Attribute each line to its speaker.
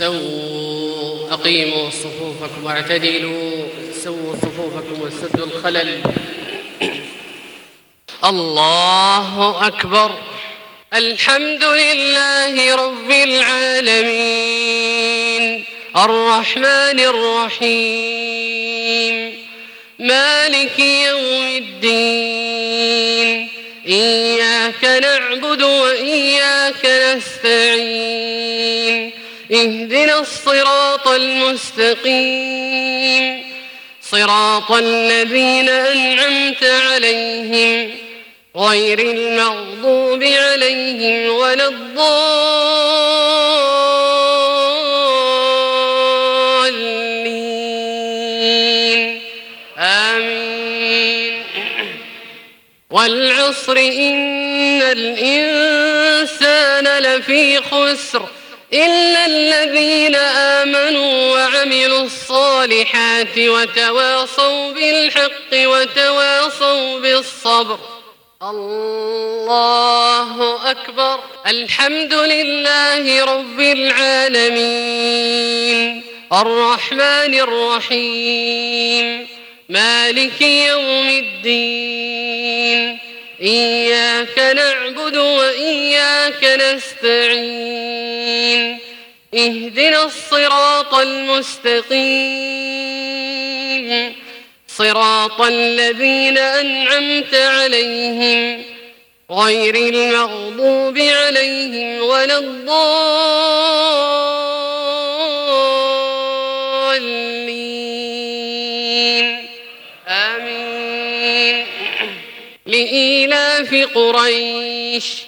Speaker 1: استووا أقيموا صفوفكم واعتدلوا سووا صفوفكم وسدوا الخلل. الله أكبر. الحمد لله رب العالمين. الرحمن الرحيم. مالك يوم الدين. إياك نعبد وإياك نستعين. اهدنا الصراط المستقيم. صراط الذين أنعمت عليهم غير المغضوب عليهم ولا الضالين. آمين. والعصر إن الإنسان لفي خسر. إلا الذين آمنوا وعملوا الصالحات وتواصوا بالحق وتواصوا بالصبر الله أكبر الحمد لله رب العالمين الرحمن الرحيم مالك يوم الدين إياك نعبد وإياك نستعين اهدنا الصراط المستقيم. صراط الذين أنعمت عليهم غير المغضوب عليهم ولا الضالين. آمين. لإيلاف قريش.